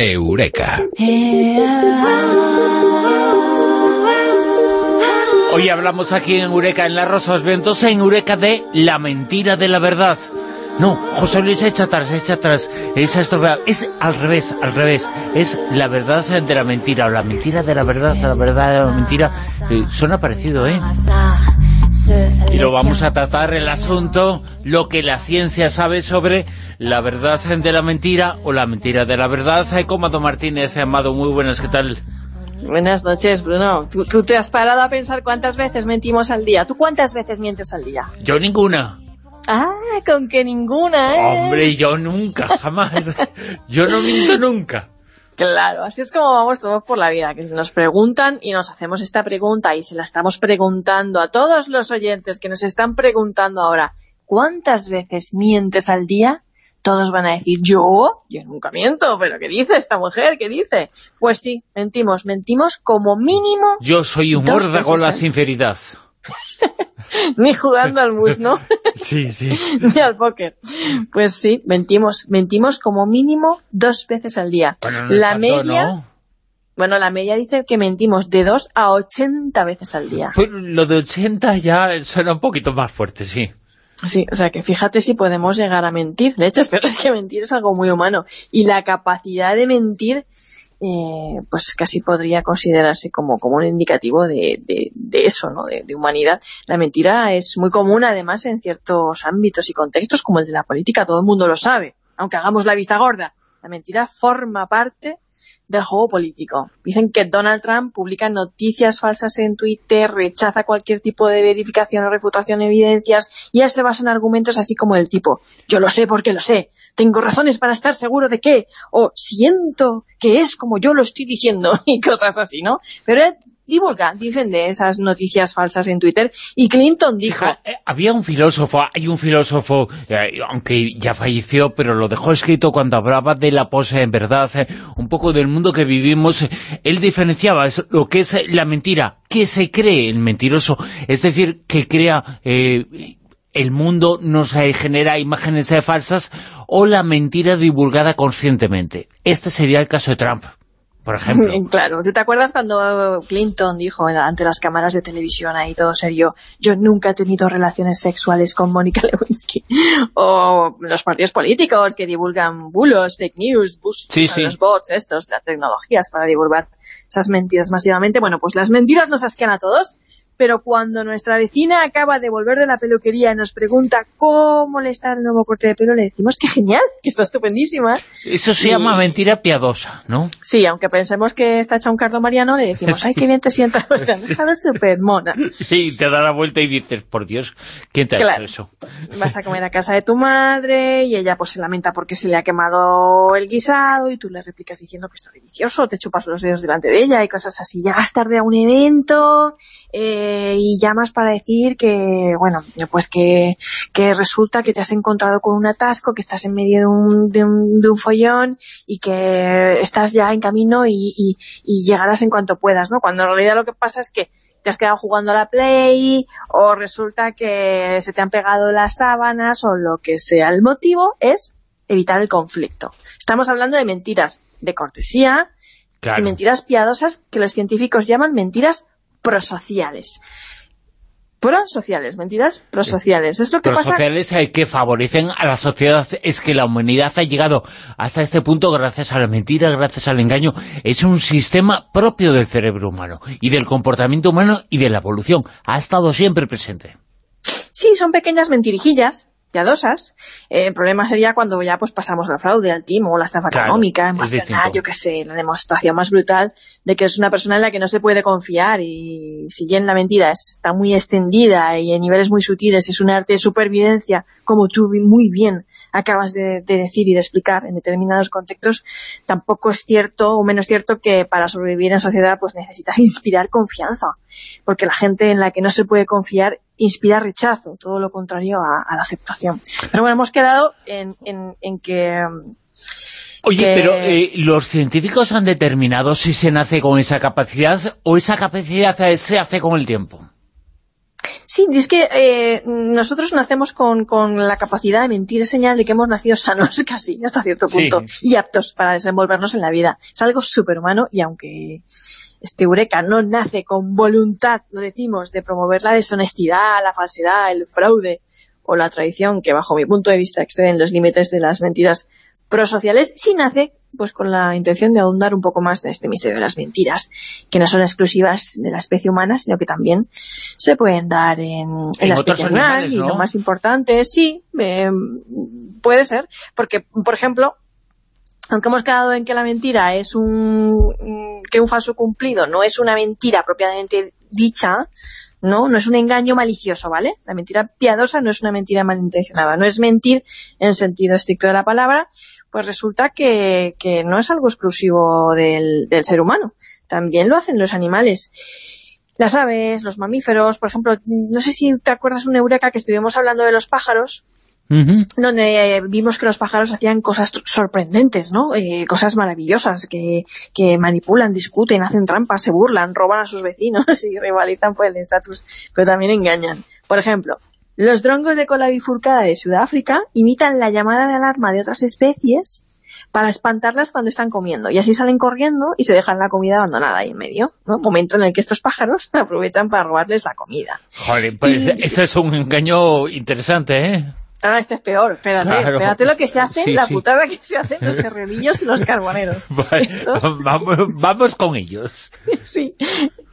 Eureka. Hoy hablamos aquí en Eureka, en Las Rosas Ventos, en Eureka de la mentira de la verdad. No, José Luis, echa atrás, echa atrás. Es estropeado. Es al revés, al revés. Es la verdad de la mentira, o la mentira de la verdad, la verdad de la mentira. Eh, suena parecido, ¿eh? Y lo vamos a tratar el asunto, lo que la ciencia sabe sobre la verdad de la mentira o la mentira de la verdad. Comando Martínez, Amado, muy buenas, ¿qué tal? Buenas noches, Bruno. ¿Tú, ¿Tú, te has parado a pensar cuántas veces mentimos al día? ¿Tú cuántas veces mientes al día? Yo ninguna. Ah, con que ninguna, ¿eh? Hombre, yo nunca, jamás. yo no miento nunca. Claro, así es como vamos todos por la vida, que si nos preguntan y nos hacemos esta pregunta y se la estamos preguntando a todos los oyentes que nos están preguntando ahora, ¿cuántas veces mientes al día? Todos van a decir, ¿yo? Yo nunca miento, pero ¿qué dice esta mujer? ¿Qué dice? Pues sí, mentimos, mentimos como mínimo... Yo soy un muérdago la sinceridad. Ni jugando al mus, ¿no? sí, sí. Ni al póker. Pues sí, mentimos, mentimos como mínimo dos veces al día. Bueno, no la tanto, media... ¿no? Bueno, la media dice que mentimos de 2 a 80 veces al día. Pues lo de 80 ya suena un poquito más fuerte, sí. Sí, o sea que fíjate si podemos llegar a mentir, leches, pero es que mentir es algo muy humano. Y la capacidad de mentir, eh, pues casi podría considerarse como, como un indicativo de, de, de eso, ¿no? De, de, humanidad. La mentira es muy común, además, en ciertos ámbitos y contextos, como el de la política, todo el mundo lo sabe, aunque hagamos la vista gorda. La mentira forma parte del juego político. Dicen que Donald Trump publica noticias falsas en Twitter, rechaza cualquier tipo de verificación o refutación de evidencias, y él se basa en argumentos así como el tipo, yo lo sé porque lo sé, tengo razones para estar seguro de que, o siento que es como yo lo estoy diciendo, y cosas así, ¿no? Pero divulga, dicen de esas noticias falsas en Twitter, y Clinton dijo... Eh, había un filósofo, hay un filósofo, eh, aunque ya falleció, pero lo dejó escrito cuando hablaba de la pose en verdad, eh, un poco del mundo que vivimos, él diferenciaba lo que es la mentira, que se cree el mentiroso, es decir, que crea... el mundo nos genera imágenes falsas o la mentira divulgada conscientemente. Este sería el caso de Trump por ejemplo. Claro, ¿tú te acuerdas cuando Clinton dijo ante las cámaras de televisión ahí todo serio, yo nunca he tenido relaciones sexuales con Mónica Lewinsky? O los partidos políticos que divulgan bulos, fake news, bus, sí, sí. los bots estos, las tecnologías para divulgar esas mentiras masivamente. Bueno, pues las mentiras nos asquean a todos, pero cuando nuestra vecina acaba de volver de la peluquería y nos pregunta cómo le está el nuevo corte de pelo, le decimos que genial, que está estupendísima. Eso se Y- llama mentira piadosa, ¿no? Sí, aunque pensemos que está hecha un cardo mariano, le decimos, ay, qué bien te sientas, pues te han dejado súper mona. Y te da la vuelta y dices, por Dios, ¿quién te ha Claro. hecho eso? Vas a comer a casa de tu madre y ella pues se lamenta porque se le ha quemado el guisado y tú le replicas diciendo que está delicioso, te chupas los dedos delante de ella y cosas así. Llegas tarde a un evento eh, y llamas para decir que, bueno, pues que, que resulta que te has encontrado con un atasco, que estás en medio de un, de un, de un follón y que estás ya en camino y, y, y llegarás en cuanto puedas, ¿no? Cuando en realidad lo que pasa es que te has quedado jugando a la Play o resulta que se te han pegado las sábanas o lo que sea. El motivo es evitar el conflicto. Estamos hablando de mentiras de cortesía Claro. y mentiras piadosas que los científicos llaman mentiras prosociales. Prosociales, mentiras prosociales. Es lo que Los pasa... que favorecen a la sociedad es que la humanidad ha llegado hasta este punto gracias a la mentira, gracias al engaño. Es un sistema propio del cerebro humano y del comportamiento humano y de la evolución. Ha estado siempre presente. Sí, son pequeñas mentirijillas, piadosas. Eh, el problema sería cuando ya pues pasamos al fraude, al timo, la estafa Claro, económica, emocional, yo qué sé, la demostración más brutal de que es una persona en la que no se puede confiar y si bien la mentira está muy extendida y en niveles muy sutiles es un arte de supervivencia, como tú muy bien acabas de, de decir y de explicar en determinados contextos, tampoco es cierto o menos cierto que para sobrevivir en sociedad pues necesitas inspirar confianza, porque la gente en la que no se puede confiar inspira rechazo, todo lo contrario a, a la aceptación. Pero bueno, hemos quedado en, en, en que... Oye, que- pero eh, ¿los científicos han determinado si se nace con esa capacidad o esa capacidad se hace con el tiempo? Sí, es que eh, nosotros nacemos con, la capacidad de mentir, es señal de que hemos nacido sanos casi, hasta cierto punto, y aptos para desenvolvernos en la vida. Es algo superhumano y aunque este Eureka no nace con voluntad, lo decimos, de promover la deshonestidad, la falsedad, el fraude o la tradición que bajo mi punto de vista exceden los límites de las mentiras prosociales, sí nace pues con la intención de ahondar un poco más en este misterio de las mentiras, que no son exclusivas de la especie humana, sino que también se pueden dar en, la especie animal, y lo más importante, sí, eh, puede ser, porque, por ejemplo, aunque hemos quedado en que la mentira es un que un falso cumplido no es una mentira propiamente dicha, no, no es un engaño malicioso, ¿vale? La mentira piadosa no es una mentira malintencionada, no es mentir en sentido estricto de la palabra, pues resulta que, que no es algo exclusivo del, del ser humano, también lo hacen los animales. Las aves, los mamíferos, por ejemplo, no sé si te acuerdas una eureka que estuvimos hablando de los pájaros, donde eh, vimos que los pájaros hacían cosas sorprendentes, ¿no? Eh, cosas maravillosas, que, que, manipulan, discuten, hacen trampas, se burlan, roban a sus vecinos y rivalizan por el estatus, pero también engañan. Por ejemplo, los drongos de cola bifurcada de Sudáfrica imitan la llamada de alarma de otras especies para espantarlas cuando están comiendo. Y así salen corriendo y se dejan la comida abandonada ahí en medio. ¿no? Momento en el que estos pájaros aprovechan para robarles la comida. Joder, pues ese es un engaño interesante, ¿eh? Ah, este es peor, espérate, espérate lo que se hace, la putada que se hacen los serrillos y los carboneros. vamos, vamos, con ellos. sí,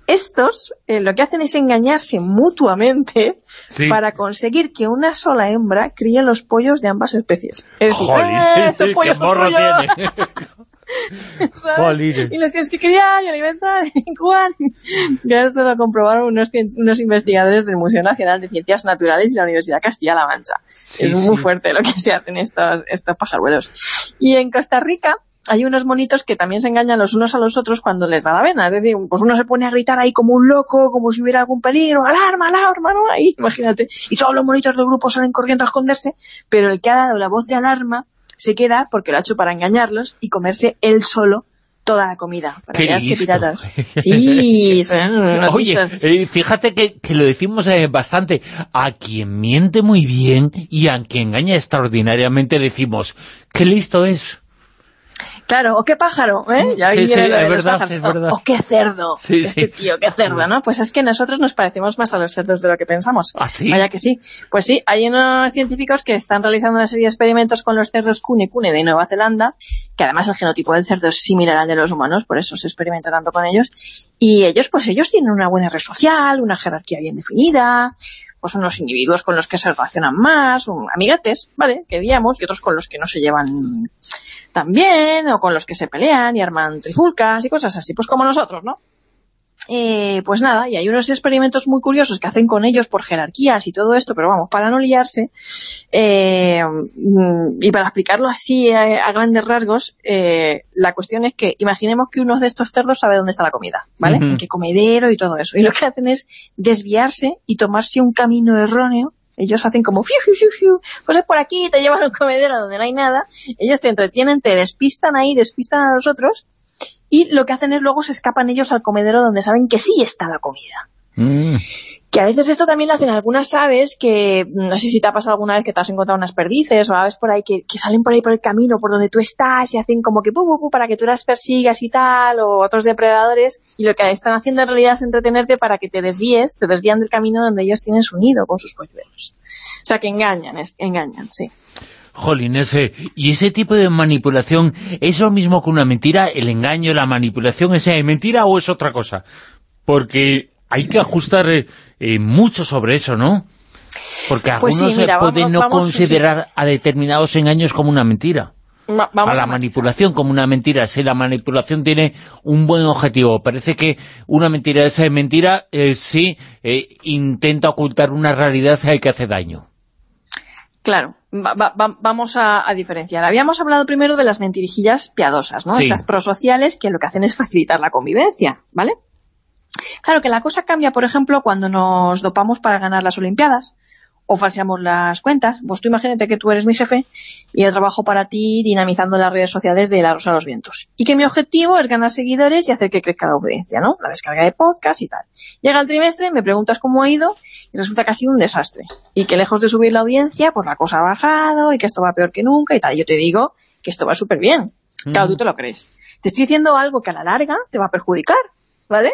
estos eh, lo que hacen es engañarse mutuamente para conseguir que una sola hembra críe los pollos de ambas especies. Es decir, ¡Eh, estos pollos son tiene! Y los tienes que criar y alimentar y incubar. Ya eso lo comprobaron unos, unos, investigadores del Museo Nacional de Ciencias Naturales y la Universidad Castilla-La Mancha. es muy fuerte lo que se hacen estos, estos pajaruelos. Y en Costa Rica hay unos monitos que también se engañan los unos a los otros cuando les da la vena. Es decir, pues uno se pone a gritar ahí como un loco, como si hubiera algún peligro, alarma, alarma, ¿no? Ahí, imagínate. Y todos los monitos del grupo salen corriendo a esconderse, pero el que ha dado la voz de alarma se queda porque lo ha hecho para engañarlos y comerse él solo toda la comida. Para Qué que piratas. Sí, Oye, eh, fíjate que, que, lo decimos eh, bastante. A quien miente muy bien y a quien engaña extraordinariamente decimos, qué listo es. Claro, o qué pájaro, ¿eh? Ya sí, sí, es verdad, es verdad. O, qué cerdo, este tío, qué cerdo, ¿no? Pues es que nosotros nos parecemos más a los cerdos de lo que pensamos. ¿Ah, sí? Vaya que sí. Pues sí, hay unos científicos que están realizando una serie de experimentos con los cerdos Cune Cune de Nueva Zelanda, que además el genotipo del cerdo es similar al de los humanos, por eso se experimenta tanto con ellos. Y ellos, pues ellos tienen una buena red social, una jerarquía bien definida, pues son los individuos con los que se relacionan más, amigates, ¿vale?, que digamos, y otros con los que no se llevan tan bien, o con los que se pelean y arman trifulcas y cosas así, pues como nosotros, ¿no? Eh, pues nada, y hay unos experimentos muy curiosos que hacen con ellos por jerarquías y todo esto, pero vamos, para no liarse, eh, y para explicarlo así a, grandes rasgos, eh, la cuestión es que imaginemos que uno de estos cerdos sabe dónde está la comida, ¿vale? En qué comedero y todo eso. Y lo que hacen es desviarse y tomarse un camino erróneo ellos hacen como fiu, fiu, fiu, pues es por aquí, te llevan a un comedero donde no hay nada, ellos te entretienen, te despistan ahí, despistan a los otros, y lo que hacen es luego se escapan ellos al comedero donde saben que sí está la comida. Mm. Que a veces esto también lo hacen algunas aves que, no sé si te ha pasado alguna vez que te has encontrado unas perdices o aves por ahí que, salen por ahí por el camino por donde tú estás y hacen como que pu, pu, para que tú las persigas y tal, o otros depredadores, y lo que están haciendo en realidad es entretenerte para que te desvíes, te desvían del camino donde ellos tienen su nido con sus polluelos. O sea que engañan, es, engañan, sí. Jolín, ese, y ese tipo de manipulación, ¿es lo mismo que una mentira? ¿El engaño, la manipulación, es mentira o es otra cosa? Porque hay que ajustar eh, eh, mucho sobre eso, ¿no? Porque pues algunos se pueden no considerar a determinados engaños como una mentira. a la manipulación como una mentira. Si la manipulación tiene un buen objetivo, parece que una mentira es mentira eh, si intenta ocultar una realidad que hace daño. Claro, vamos a, diferenciar. Habíamos hablado primero de las mentirijillas piadosas, ¿no? Estas prosociales que lo que hacen es facilitar la convivencia, ¿vale? Claro que la cosa cambia, por ejemplo, cuando nos dopamos para ganar las Olimpiadas, o falseamos las cuentas. Pues tú imagínate que tú eres mi jefe y yo trabajo para ti dinamizando las redes sociales de La Rosa de los Vientos. Y que mi objetivo es ganar seguidores y hacer que crezca la audiencia, ¿no? La descarga de podcast y tal. Llega el trimestre, me preguntas cómo ha ido y resulta casi un desastre. Y que lejos de subir la audiencia, pues la cosa ha bajado y que esto va peor que nunca y tal. yo te digo que esto va súper bien. Claro, tú te lo crees. Te estoy diciendo algo que a la larga te va a perjudicar, ¿vale?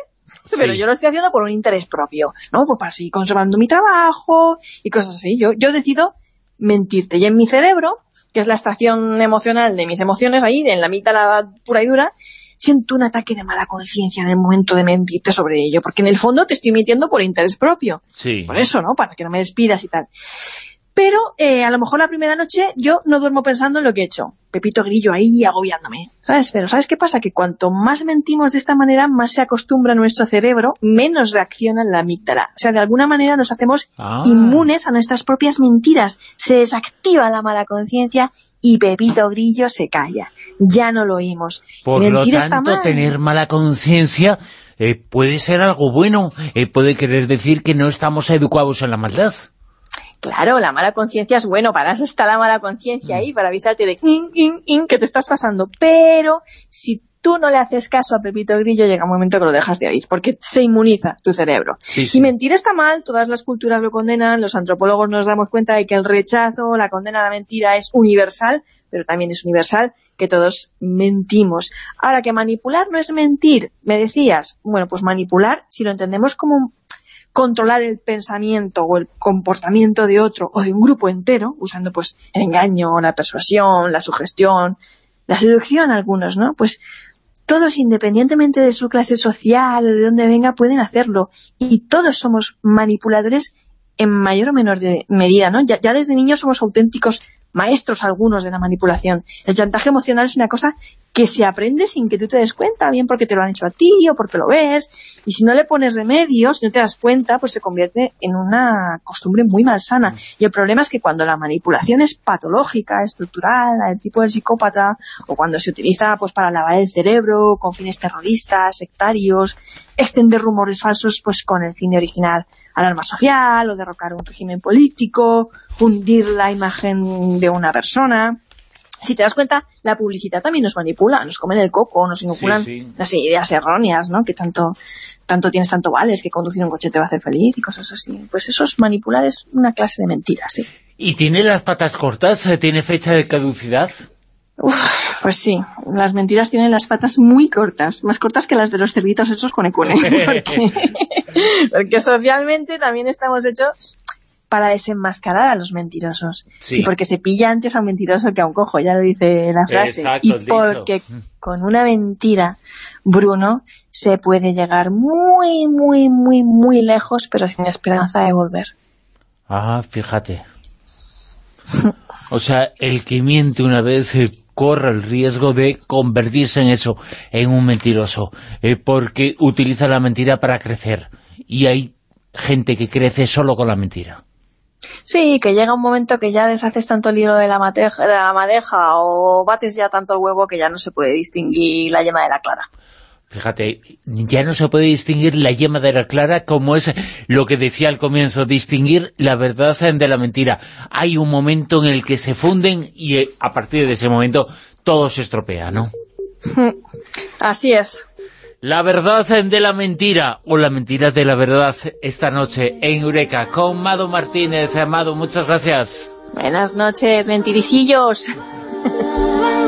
Pero yo lo estoy haciendo por un interés propio, ¿no? Pues para seguir conservando mi trabajo y cosas así. Yo, yo decido mentirte. Y en mi cerebro, que es la estación emocional de mis emociones, ahí, en la mitad la pura y dura, siento un ataque de mala conciencia en el momento de mentirte sobre ello. Porque en el fondo te estoy mintiendo por interés propio. Sí. Por eso, ¿no? Para que no me despidas y tal. Pero eh, a lo mejor la primera noche yo no duermo pensando en lo que he hecho. Pepito Grillo ahí agobiándome, ¿sabes? Pero ¿sabes qué pasa? Que cuanto más mentimos de esta manera, más se acostumbra nuestro cerebro, menos reacciona la amígdala. O sea, de alguna manera nos hacemos Ah. inmunes a nuestras propias mentiras. Se desactiva la mala conciencia y Pepito Grillo se calla. Ya no lo oímos. Por lo tanto, tener mala conciencia eh, puede ser algo bueno. Eh, puede querer decir que no estamos educados en la maldad. Claro, la mala conciencia es bueno, para eso está la mala conciencia ahí, para avisarte de in, in, in, que te estás pasando. Pero si tú no le haces caso a Pepito Grillo, llega un momento que lo dejas de oír, porque se inmuniza tu cerebro. Sí, sí. Y mentir está mal, todas las culturas lo condenan, los antropólogos nos damos cuenta de que el rechazo, la condena a la mentira es universal, pero también es universal que todos mentimos. Ahora, que manipular no es mentir, me decías, bueno, pues manipular, si lo entendemos como controlar el pensamiento o el comportamiento de otro o de un grupo entero, usando pues el engaño, la persuasión, la sugestión, la seducción algunos, ¿no? Pues todos, independientemente de su clase social o de dónde venga, pueden hacerlo. Y todos somos manipuladores en mayor o menor de medida, ¿no? Ya, ya desde niños somos auténticos maestros algunos de la manipulación. El chantaje emocional es una cosa que se aprende sin que tú te des cuenta, bien porque te lo han hecho a ti o porque lo ves, y si no le pones remedio, si no te das cuenta, pues se convierte en una costumbre muy malsana. Y el problema es que cuando la manipulación es patológica, estructural, del tipo de psicópata, o cuando se utiliza pues para lavar el cerebro, con fines terroristas, sectarios, extender rumores falsos pues con el fin de originar alarma social, o derrocar un régimen político, hundir la imagen de una persona si te das cuenta, la publicidad también nos manipula, nos comen el coco, nos inoculan Sí, sí. las ideas erróneas, ¿no? Que tanto tanto tienes, tanto vales, que conducir un coche te va a hacer feliz y cosas así. Pues eso es manipular, es una clase de mentira, sí. ¿Y tiene las patas cortas? Eh, ¿Tiene fecha de caducidad? Uf, pues sí, las mentiras tienen las patas muy cortas, más cortas que las de los cerditos hechos con ecune, porque, porque socialmente también estamos hechos para desenmascarar a los mentirosos. Sí. Y porque se pilla antes a un mentiroso que a un cojo, ya lo dice la frase. Exacto, y dicho. porque con una mentira, Bruno, se puede llegar muy, muy, muy, muy lejos, pero sin esperanza de volver. Ah, fíjate. O sea, el que miente una vez eh, corre el riesgo de convertirse en eso, en un mentiroso, eh, porque utiliza la mentira para crecer. Y hay gente que crece solo con la mentira. Sí, que llega un momento que ya deshaces tanto el hilo de la, mateja, de la madeja o bates ya tanto el huevo que ya no se puede distinguir la yema de la clara. Fíjate, ya no se puede distinguir la yema de la clara como es lo que decía al comienzo, distinguir la verdad de la mentira. Hay un momento en el que se funden y eh, a partir de ese momento todo se estropea, ¿no? Así es. La verdad de la mentira, o la mentira de la verdad, esta noche en Eureka, con Mado Martínez. Mado, muchas gracias. Buenas noches, mentiricillos.